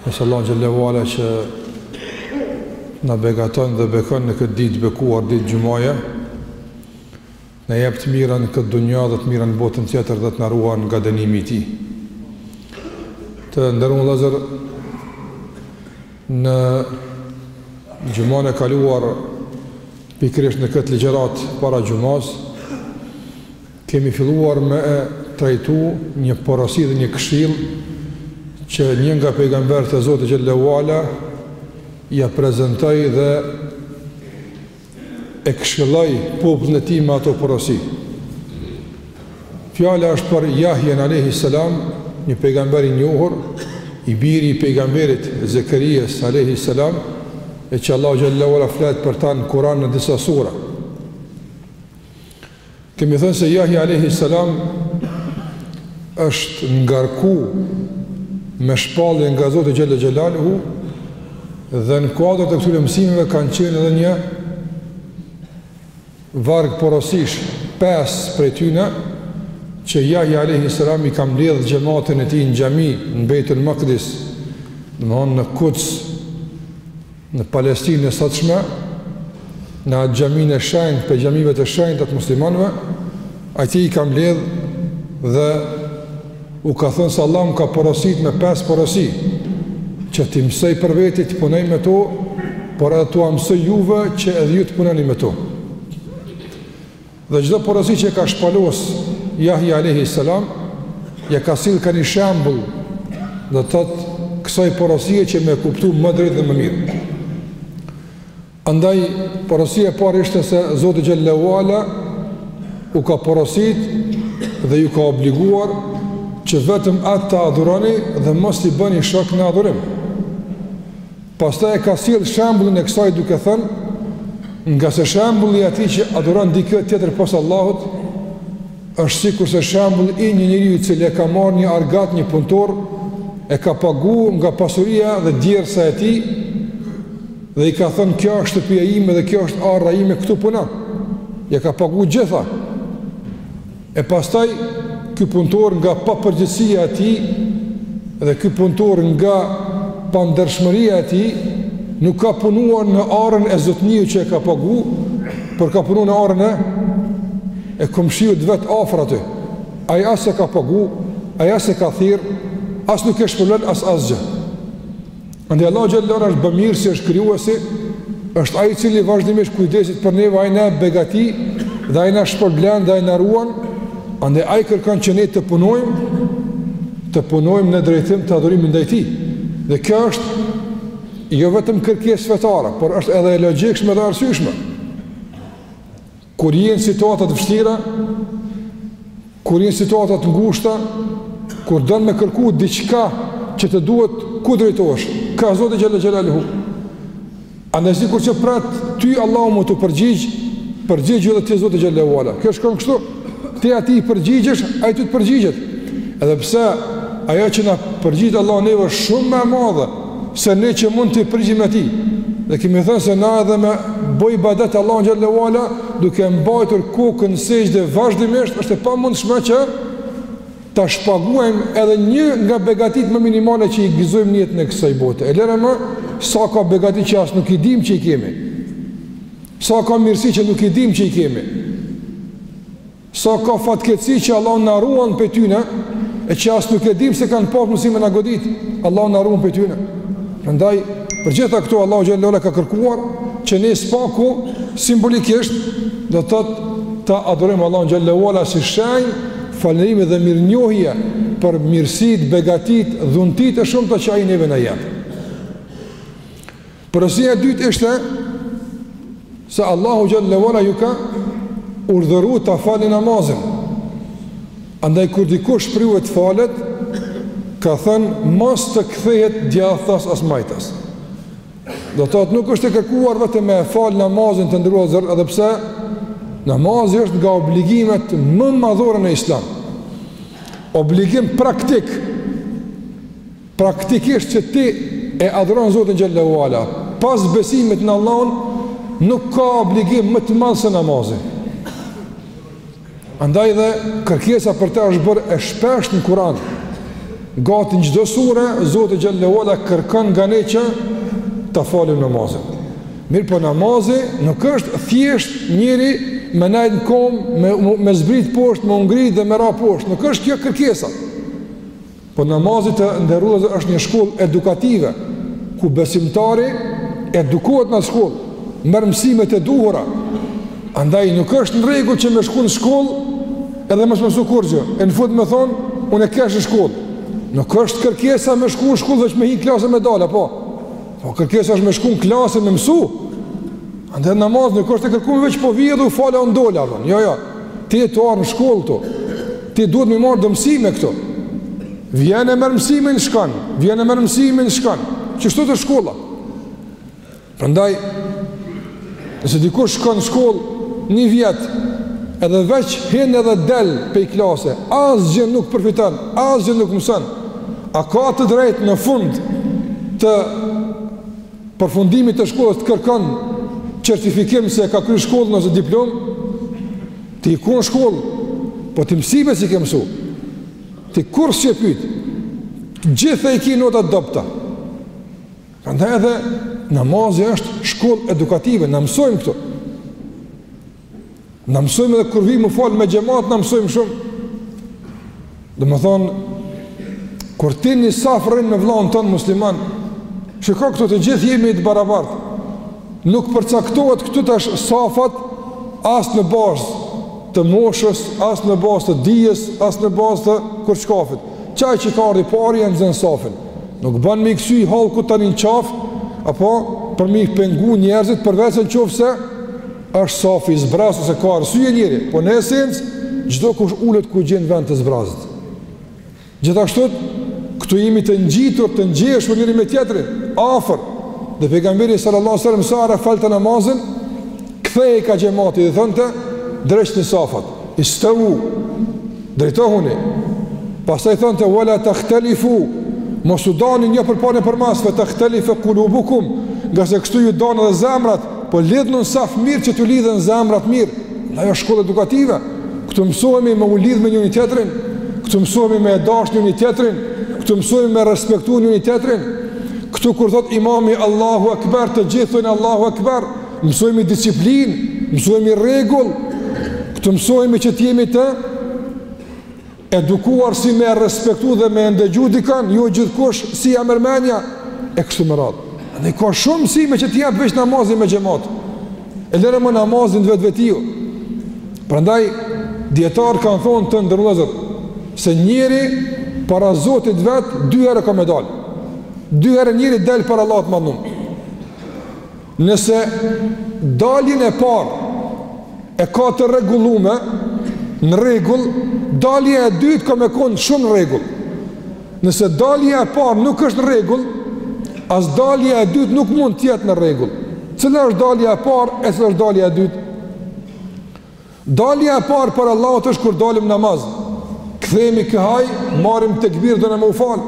E lus Allahun xhel-le ve ala që na begaton dhe bekon në këtë ditë bekuar ditë gjumaja, na jep të mira në këtë dunja dhe të mira në botën tjetër dhe të na ruan nga dënimi i tij. Të nderuar vllezër, në gjumanë e kaluar pikërisht në këtë ligjëratë para gjumas, Kemi filluar me e trajtu një porosi dhe një këshillë që një nga pejgamberët e Zotit xhel-le ve ala ia prezantoi dhe e këshilloi popullin e tij me ato porosi. Fjala është për Jahjen alayhi salam, një pejgamber i njohur, i biri i pejgamberit Zekaria alayhi salam, e që Allahu xhel-le ve ala flet për ta në Kur'an në disa sura. Kemi thënë se Jahja alejhi selam është ngarku me shpallje nga Zoti xhel-le xhelaluhu dhe në kuadër të këtyre mësimeve kanë qenë edhe një varg porosish pesë prej tyre që Jahja alejhi selam i ka mbledh xhamatin e tij në xhami në Bejtul Makdis, domethanë në Kuds, Në Palestinën e sotshme, në atë xhaminë e shenjtë, pe xhamive të shenjta të muslimanëve, atje i ka mbledh dhe u ka thënë se Allah më ka porosit me pesë porosi, që ti mësoj për veti të punoj me to, por edhe t'ua mësoj juve që edhe ju të punoni me to. Dhe çdo porosi që e ka shpalos Jahja alejhi selam ja ka sill ka një shembull do të thotë kësaj porosie që me e kuptu më drejt dhe më mirë. Andaj porosia e parë ishte se Zoti xhel-le ve ala u ka porosit dhe ju ka obliguar që vetëm atë ta adhuroni dhe mos i bëni shok në adhurim. Pastaj e ka sjellë shembullin e kësaj duke thënë, Ngase shembulli i atij që adhuron dikë tjetër pos Allahut, është sikurse shembulli i një njeriu i cili e ka marrë një argat një punëtor, e ka pagu nga pasuria dhe djersa e tij, dhe i ka thënë, kjo është shtëpia ime dhe kjo është arra ime, këtu puna, ja ka pagu gjitha. E pastaj ky punëtor nga papërgjegjësia e tij dhe ky punëtor nga pandershmëria e tij nuk ka punuar në arën e zotniut që e ka pagu, por ka punuar në arën e e komshiut vet afër aty. Ai as e ka pagu, ai as e ka thirr, as nuk e shpërblen as asgjë. Andaj Allahu xhelle ve ala është bamirësi, është krijuesi, është ai i cili vazhdimisht kujdeset për neve, ai na begaton dhe ai na shpërblen dhe ai na ruan. Andaj ai kërkon që ne të punojmë, të punojmë në drejtim të adhurimit ndaj tij. Dhe kjo është jo vetëm kërkesë fetare, por është edhe e logjikshme dhe e arsyeshme. Kur janë situatat e vështira, kur janë situatat e ngushta, kur don me kërku diçka që të duhet ku drejtohesh, ka Zoti xhelle xhelaluhu. Ani, sikur që pret ty Allahu me t'u përgjigj, përgjigju edhe ti Zotit xhelle ve ala. Kjo shkon kështu, ti atij i përgjigjesh, ai ty të përgjigjet. Edhe pse, ajo që na përgjigjet Allahu neve shumë më e madhe, se ne që mund t'i përgjigjemi atij, dhe kemi thënë se na edhe me bo ibadet Allahun xhelle ve ala, duke mbajtur kokën në sexhde vazhdimisht, është e pamundshme që ta shpaguajmë edhe një nga begatitë më minimale që i gëzojmë n'jetën e kësaj bote. E lëre më, sa ka begati që as nuk i dimë që i kemi, sa ka mirësi që nuk i dimë që i kemi, Sa ka fatkeqësi që Allahu na ruan prej tyne, e që as nuk e dimë se kanë pas mundësi me na godit. Allahu na ruan prej tyne. Prandaj, për gjitha këto Allahu xhelle ve ala ka kërkuar që ne së paku simbolikisht do të thotë ta adhurojmë Allahun xhelle ve ala si shenjë falënderimi dhe mirënjohje për mirësitë, begatitë, dhuntitë e shumta që ai neve na jep. Porosia e dytë ishte se Allahu xhelle ve ala ju ka urdhëru ta falni namazin. Andaj kur dikush prej jush të falet, ka thënë mos të kthehet djathtas as majtas. Do të thotë nuk është e kërkuar vetëm me fal namazin të nderuar vëllezër, edhe pse namazi është nga obligimet më madhore në Islam. Obligim praktik Praktikisht që ti e adhuron Zotin xhelle ve ala, pas besimit në Allahun, nuk ka obligim më të madh se namazi. Andaj dhe kërkesa për të është bërë e shpeshtë në Kur'an. Gati në çdo sure, Zoti xhelle ve ala kërkon nga ne që ta falim namazin. Mirëpo namazi nuk është thjesht njeri me nejt në komb, me, me zbrit poshtë, me u ngrit dhe me ra poshtë. Nuk është kjo kërkesa. Po namazi të nderuar vëllezër është një shkollë edukative ku besimtari edukohet në shkollë, merr mësimet e duhura. Andaj nuk është në rregull që me shku në shkollë edhe mos me mësu kurrgjë. E në fund me thonë, unë e kesh në shkollë. Nuk është kërkesa me shku në shkollë veç me hi n'klasë e me dalë, po. Po kërkesa është me shku në klasë me mësu. Andaj namazi nuk është e kërkume veç po vij edhe u fala edhe dola von. Jo, jo. Ti je tash në shkollë këtu. Ti duhet me marrë do mësime këtu. Vjen e merr mësimin shkon. Vjen e merr mësimin shkon. Qështu është shkolla. Prandaj Nëse dikush shkon në shkollë një vjet, edhe veç hin edhe del pej klase, asgjë nuk përfiton, asgjë nuk mëson. A ka të drejtë në fund të përfundimit të shkollës të kërkon certifikim se ka kryer shkollën ose diplom? Ti ke kon në shkollë? Po ti mësimet s'i ke mësu? Ti kurrë s'je pyt? Gjithë i ki notat e dobta. Prandaj edhe namazi është shkollë edukative, na mësojmë këtu. Na mësojmë edhe kur vijmë u fal me xhamat, na mësojmë shumë. Domethënë kur ti në saf rrin me vëllan ton musliman, shiko këtu të gjithë jemi të barabartë. Nuk përcaktohet këtu tash safat as në bazë të moshës, as në bazë të dijes, as në bazë të kurçkafit. Qaj që ka ardhë i pari e nxën safin. Nuk bën me i kcy hallkut tani në qafë, apo për me i pengu njerëzit, përveç në qoftë se është safi i zbrazët, ose ka arsye njeri, po në esencë, çdokush ulet ku gjen vend të zbrazët. Gjithashtu, këtu jemi të ngjitur, të ngjeshur njëri me tjetrin, afër, dhe pejgamberi sallallahu sallam, sa herë falte namazin, kthehej kah xhemati dhe thënte, dreqni safat. Istawu, drejtohuni, pastaj thonte wala tahtalifu, mos u dani një përpara një përmas, fe tahtalife kulubukum, ngase kështu ju dahen edhe zemrat, po lidhnu në saf mirë që t'ju lidhen zemrat mirë, e ajo shkollë edukative, këtu mësohemi me u lidhë me njëni-tjetrin, këtu mësohemi me e dashtë njëni-tjetrin, këtu mësohemi me respektu njëni-tjetrin, këtu kur thotë imami Allahu Akbar, të gjithë thonë Allahu Akbar, Mësohemi disiplinë, mësohemi rregull, këtu mësohemi që të jemi të edukuar si me respektu dhe me ndëgju dikan, jo gjithkush si ja merr menja, e kështu me radhë. Dhe ka shumë mësime që t'i jep veç namazi me xhemat, e lëre më namazi në vetvete. Prandaj, dijetarët kanë thonë të nderuar vllezër, se njeri para Zotit vetë, dy herë ka me dalë. Dy herë njeri del para Allahut të madhnum. Nëse daljen e parë e ka të rregullume, në rregull, dalja e dytë ka me kon shumë në rregull. Nëse dalja e parë nuk është në rregull, as dalja e dytë nuk mund të jetë në rregull. Cila është dalja e parë e cila është dalja e dytë? Dalja e parë para Allahut është kur dalim namaz. Kthehemi kah aj, marrim tekbir do na më u fal.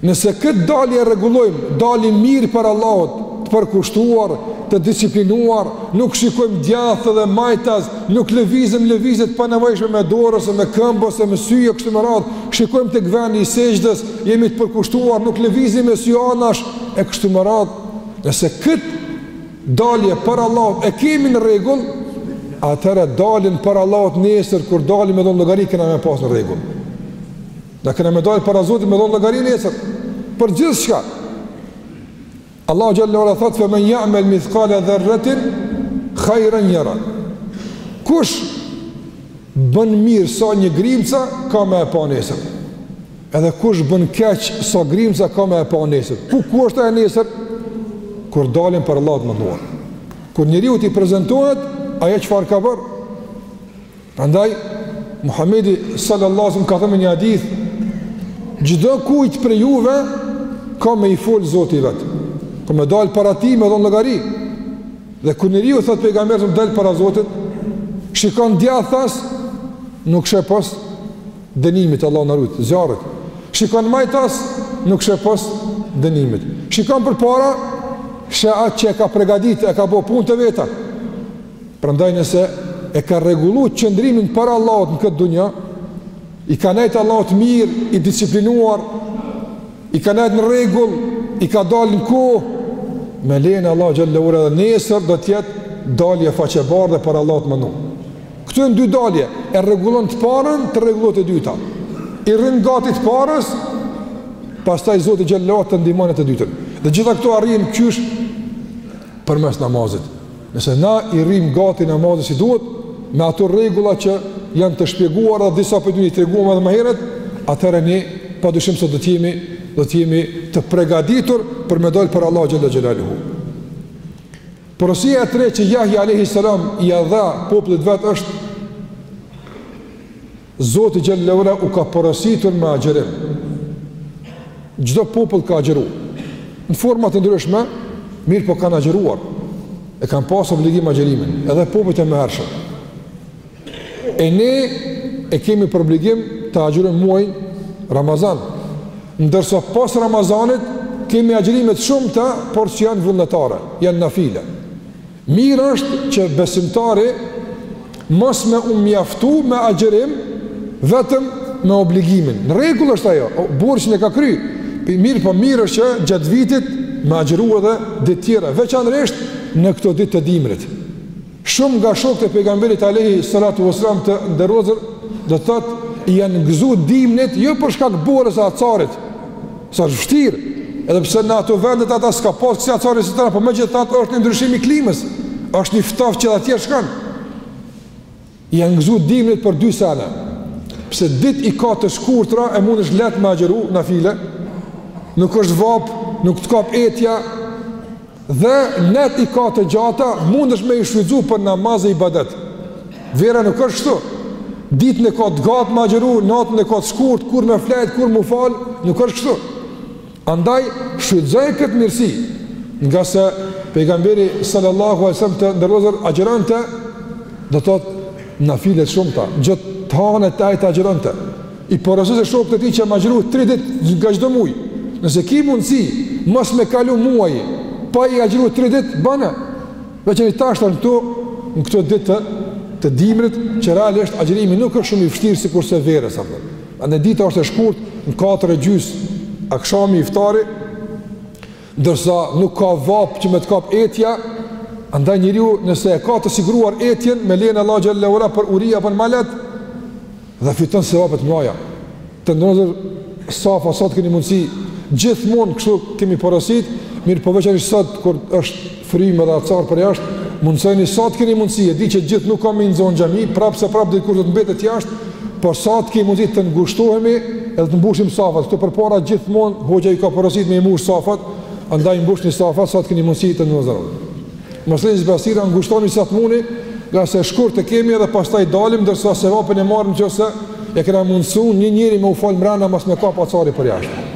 Nëse këtë dalje e rregullojmë, dalim mirë para Allahut, të përkushtuar, të disiplinuar, nuk shikojmë djathtas dhe majtas, nuk lëvizim lëvizje të panevojshme me dorë ose me këmbë ose me sy e kështu me radhë, shikojmë tek vendi i sexhdes, jemi të përkushtuar, nuk lëvizim me sy anash e kështu me radhë. Nëse këtë Dalje para Allahut e kemi në rregull, atëherë daljen para Allahut nesër kur dalim me dhon llogari kena me e pas në rregull. Na kena me dal para Zotit me dhon llogari nesër për gjithçka. Allahu xhallahu ala thot fe men ya'mal mithqala dharratin khayran yara. Kush bën mirë sa një grimca ka me e pa nesër. Edhe kush bën keq, sa grimca ka me e pa nesër. Ku ku është e nesër? Kur dalim para Allahut të madhëruar. Kur njeriu t'i prezentohet, ajo çfarë ka bërë. Prandaj, Muhammedi sallallasëm ka thënë në një hadith, çdokujt prej juve, ka me i fol Zoti i vet. Ka me dal para tij me dhon llogari. Dhe kur njeriu thotë pejgamberi alejhi selam del para Zotit, shikon djathtas, nuk sheh pos, dënimit Allahu na rujt zjarrit shikon majtas nuk sheh pos dënimit shikon përpara sheh atë që e ka përgatitur e ka bo punët e veta prandaj nëse e ka rregulluar qëndrimin para Allahut në këtë dunja i ka nejtë Allahut mirë i disiplinuar i ka nejtë në rregull i ka dalë në kohë me lejen e Allahut xhel-le ala dhe nesër do t'jetë dalje faqebardhë para Allahut të madhnu. Këto janë dy dalje, e rregullon të parën, të rregullohet e dyta. I rri gati të parës, pastaj Zoti xhallahu të ndihmon te e dyta. Dhe gjitha këto arrihen qysh përmes namazit. Nëse na i rrim gati namazit si duhet, me ato rregulla që janë të shpjeguara dhe disa prej tyre i treguam edhe më herët, atëherë ne padyshim se do të jemi do të jemi të përgatitur për me dal para Allahut xhel-le xhelaluhu. Porosia e tretë që Jahja alejhi selam ia dha popullit vet është Zoti xhallahu ala u ka porositur me agjërim. Çdo popull ka agjëru në forma të ndryshme, mirëpo kanë agjëruar. E kanë pas obligim agjërimin, edhe popujt e mëhershëm. E ne e kemi për obligim të agjërojmë muajin Ramazan. Ndërsa pas Ramazanit kemi agjërime të shumta, por që janë vullnetare, janë nafile. Mirë është që besimtari mos me u mjaftu me agjërim vetëm me obligimin. Në rregull është ajo, borxhin e ka kry. Mirëpo mirë është që gjatë vitit me agjëru edhe ditë tjera, veçanërisht në këto ditë të dimrit. Shumë nga shokët e Pejgamberit alejhi salatu ves selam të nderozur, do të thotë i janë gëzu dimnit jo për shkak borës e acarit, se është vështirë, edhe pse në ato vendet ata s'ka pas kësi acari si te na, po me gjithë atë është një ndryshim i klimës, është një ftof që edhe atje shkon. I janë gëzu dimnit për dy sene, pse ditët i ka të shkurtra e mundesh lehtë me agjeru nafile, nuk është vapë, nuk të kap etja, Dhe netët i ka të gjata, mundesh me i shfrytëzu për namaz e ibadet. Vera nuk është kshtu. Ditën e ka të gatë me agjëru, natën e ka të shkurt, kur me flejt, kur m'u falë, nuk është kështu. Andaj, shfrytëzoni këtë mirësi, ngase pejgamberi sallallahu alejhi selam të nderuar agjëronte, do të thotë nafile të shumta, gjatë të hanes e t'ejtes agjëronte. I porosiste shokët e tij që me agjëru tri ditë nga çdo muaj. Nëse ki mundësi, mos me kalu muaji, pa i agjëru tri ditë, bane. Veçan tashti në këto, në këto ditë të, të dimrit, që realisht agjërimi nuk është shumë i vështirë sikurse verës, apëton. Andaj dita është e shkurt, në katër e gjys, akshami iftari, ndërsa nuk ka vapë që me të kapë etja, Andaj njeriu nëse e ka të siguruar etjen me lejen e Allahu xhelle ue ala për uri apo në malet, Dhe fiton sevape të mëdha. Të nderuar safat sa t'keni mundësi gjithmonë kështu kemi porosit, mirëpo veçanërisht sot kur është frymë dhe acar për jashtë, mundësoni sa të keni mundësi, e di që gjithë nuk ka me na zonë xhami, prapë se prapë dikush do të mbetet jashtë, po sa të keni mundësi të ngushtohemi edhe të mbushim safat, këtu përpara gjithmonë, hoxha i ka porosit me i mush safat, andaj mbushni safat sa të keni mundësi të nderuar. Mos leni zbrazëtira ngushtoni sa të muni, ngase shkurt e kemi edhe pastaj dalim, ndërsa sevapin e marrim qofse ja kena mundësu një njeri me u falë mrena mos me kap acari për jashtë.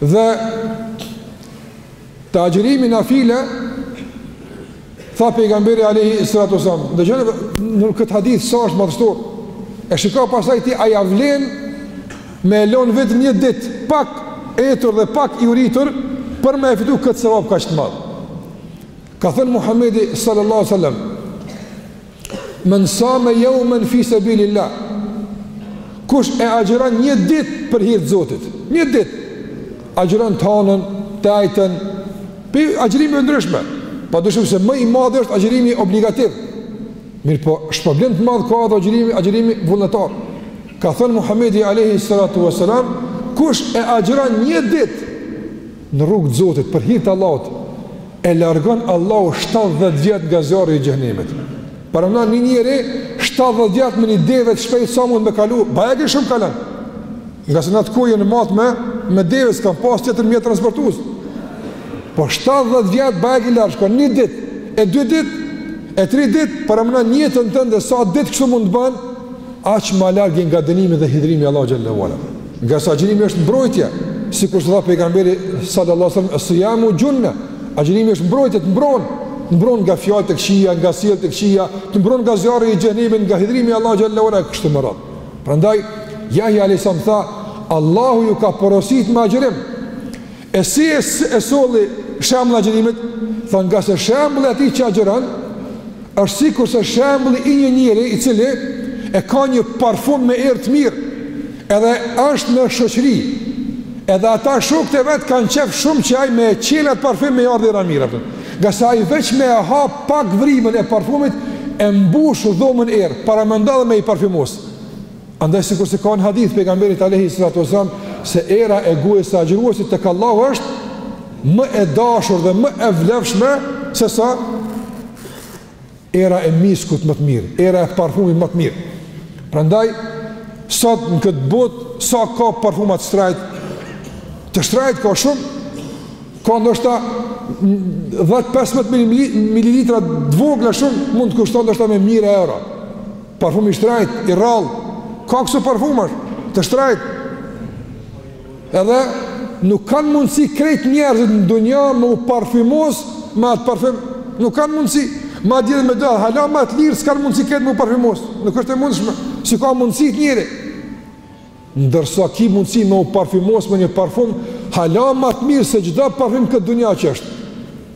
Dhe te agjërimi nafile, tha pejgamberi Alejhi Salatu Selam, dëgjone këtë hadith sa është madhështor, e shika pastaj ti a ia vlenë Me e lënë veten një ditë pak etur dhe pak i uritur për me e fitu këtë sevap kaq të madh. Ka thënë Muhammedi sallallahu sallam, men same jeumen fi sebilila, kush e agjëron një ditë për hir të zotit, një ditë, agjëron të hanën, të ejten, po agjërime ndryshme, pa dyshim se më i madhi është agjerimi obligativ, Mirëpo, shpërblim të madh ka dhe agjërimi, agjërimi vullnetar. Ka thënë Muhammedi Alejhi Salatu Veselam, kush e agjëron një ditë në rrugë të Zotit, për hir të Allahut, e largon Allahu 70 vjet nga zjarri i xhehenemit. Paramendo një njeri 70 vjet me një deve të shpejtë sa mund me kalu, bajagi shumë kalon. Ngase në atë kohë e kanë matë me me deve s'kan pas tjetër mjet transportues. Po 70 vjet ban që larg, po një ditë, e dy ditë, e tri ditë përgjatë jetës tënde sa ditë kështu mund të bën, aq më larg nga dënimi dhe hidhrimi Allahu xhallahu ala. Ngase agjërimi është mbrojtje, sikur se tha pejgamberi sallallahu alajhi wasallam, "Siyamu junna", agjërimi është mbrojtje, të mbron, të mbron nga fjalët e këqija, nga sjelljet e këqija, të mbron nga zjarri i xhehenemit, nga hidhrimi Allahu xhallahu ala kështu me radhë. Prandaj Jahja alayhis salam tha, Allahu ju ka porositur me agjërim. E si e solli shembullin e agjërimit? Tha ngase shembulli i atij që agjëron është sikur se shembulli i një njeri i cili e ka një parfum me erë të mirë edhe është në shoqëri edhe ata shokët e vet kanë qejf shumë që ai me e çel at parfum me i ardhë era e mirë. ngase ai veç me e hap pak vrimën e parfumit e mbush dhomën erë paramendo edhe me i parfumos Andaj sikur se ka në hadith të pejgamberit alayhi salatu wasallam se era e gojës së agjëruesit tek Allahu është më e dashur dhe më e vlefshme se sa era e miskut më të mirë, era e parfumit më të mirë. Prandaj sot në këtë botë sa ka parfuma të shtrajt, të shtrajt ka shumë, ka ndoshta 10-15 mililitra të vogla shumë mund të kushton ndoshta me mijë euro. Parfum i shtrajt, i rrallë, ka këso parfumash, të shtrajt. Edhe nuk kanë mundësi krejt njerëzit në dunja me u parfumos me atë parfum. Nuk kanë mundësi, madje edhe me atë hala ma të lirë, s'kanë mundësi krejt me u parfumos. Nuk është e mundëshme, s'e ka mundësi çdo njeri. Ndërsa ki mundësi me u parfymos me një parfum, hala ma të mirë se çdo parfum në këtë dunja që është.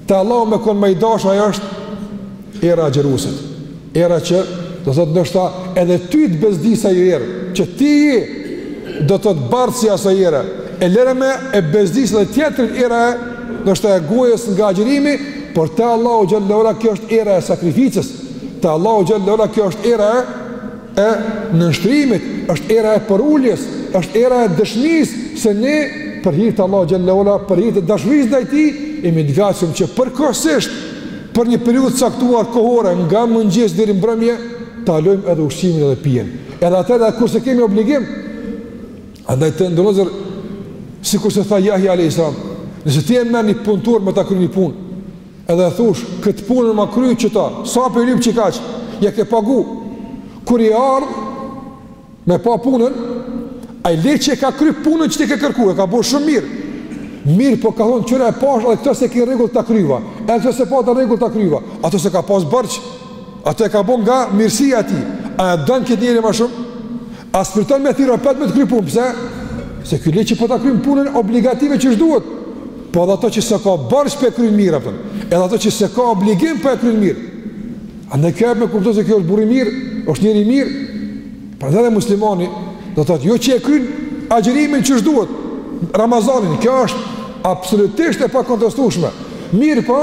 Te Allahu me kon ma i dashur, ajo është era e agjëruesit. Era që, do thotë ndoshta, edhe ty të bezdis ajo erë, që ti i, do thotë bart si asoj ere. E lere më e bezdis edhe tjetërin era e, ndoshta e gojës nga agjërimi, por te Allahu xhallahu ala kjo është era e sakrificës. Te Allahu xhallahu ala kjo është era e, e nënshtrimit, është era e përuljes, është era e dëshmisë se ne për hir të Allahu xhallahu ala, për hir të dashurisë ndaj tij, jemi të gatshëm që përkohësisht për një periudhë të caktuar kohore nga mëngjesi deri në mbrëmje ta lëmë edhe ushqimin edhe pijen. Edhe atëherë kur s'e kemi obligim. Andaj të ndershëm vëllezër, sikurse tha Jahja a.s. Nëse ti e merr një punëtor me ta kry një punë, Edhe thu, këtë punën ma kry qëta, sa po lyp, qe kaq, ja ke pagu. Kur ke ardhë, me pa punën, ai le që e ka kry punën që ti ke kërku, e ka bo shumë mirë. Mirëpo ka thonë, qe e pashë, edhe këta s'e ke në rregull ta kryva, edhe këta s'e pate në rregull ta kryva, ato s'e ka pasë borxh, ato e ka bo nga mirësia e tij, a e don këtë njeri ma shumë? As s'përton me thirr apet me të kry punë, pse? Se ky jo veç që po ta kryn punën obligative qysh duhet, po edhe ato që s'i ka borxh po i kryn mirë, s'përton, edhe ato që s'i ka obligim po i kryn mirë. Andaj kjo jep me kuptu se ky është burrë i mirë, është njeri i mirë, prandaj edhe muslimani, do të thotë, jo që e kryn agjërimin qysh duhet, Ramazanin, kjo është absolutisht e pakontestushme, mirëpo,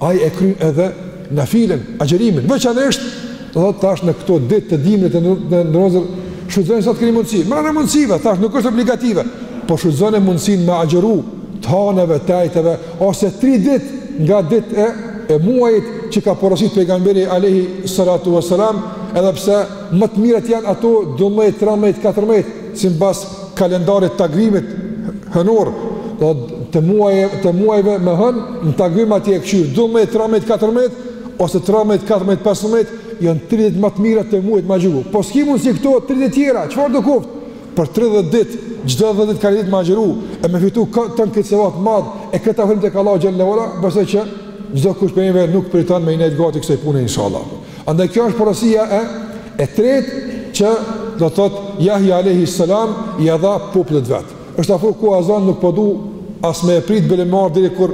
Ai e kryen edhe nafilen, agjërimin, veçanërisht do të thotë tash në këto ditë të dimrit të nderuar, shfrytëzoni sa të keni mundësi. Mbrenda mundësive, thash nuk është obligative, po shfrytëzoni mundësinë me agjëru të hënave, të ejteve ose 3 ditë nga ditët e e muajit që ka porositur pejgamberi alejhi salatu ves-selam, edhe pse më të mirat janë ato 12, 13, 14 sipas kalendarit takvimit hënor, do të thotë muajve të muajve me hënë në takvim atje e kqyr 12 13 14 ose 13 14 15 janë 3 ditë më të mira të muajit me agjëru po s'ki mundësi këto 3 ditë tjera çfarëdo qoftë për 30 ditë çdo 10 ditë ka një ditë me agjëru e me fitu këtë këtë sevap madh e këtë afrim tek Allahu xhelle ve ala besoj që çdokush prej neve nuk priton me i ndejt gati kësaj pune inshallah Andaj kjo është porosia e e tretë që do thot Jahja alejhi selam ia dha popullit të vet. Është afru koha e ezanit nuk po du as me e prit bile ma deri kur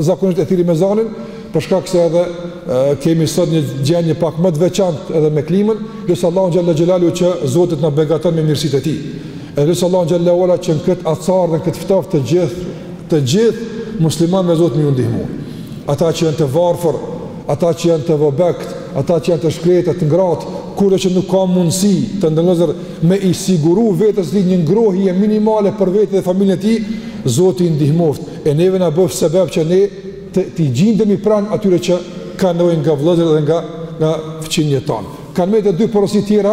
zakonisht e thirrim ezanin, për shkak se edhe e, kemi sot një gjendje pak më të veçantë edhe me klimën, lus Allahun xhelle xhelaluhu që Zoti të na begaton me mirësitë e tij. E lus Allahun xhelle ve ala që në këtë acar dhe këtë ftohtë të gjithë të gjithë muslimanëve Zoti me ju ndihmu. Ata që janë të varfër, Ata që janë të vobektë, ata që janë të shkretë, të ngratë, kushdo që nuk ka mundësi të nderuar vëllezër me i siguru vetes së tij një ngrohje minimale për vete dhe familjen e tij, Zoti i ndihmoftë, e neve na bëftë sebep që ne të t'u gjindemi pranë atyre që kanë nevojë nga vëllezërit dhe nga, nga fqinjët tanë. Kanë met edhe dy porosi tjera,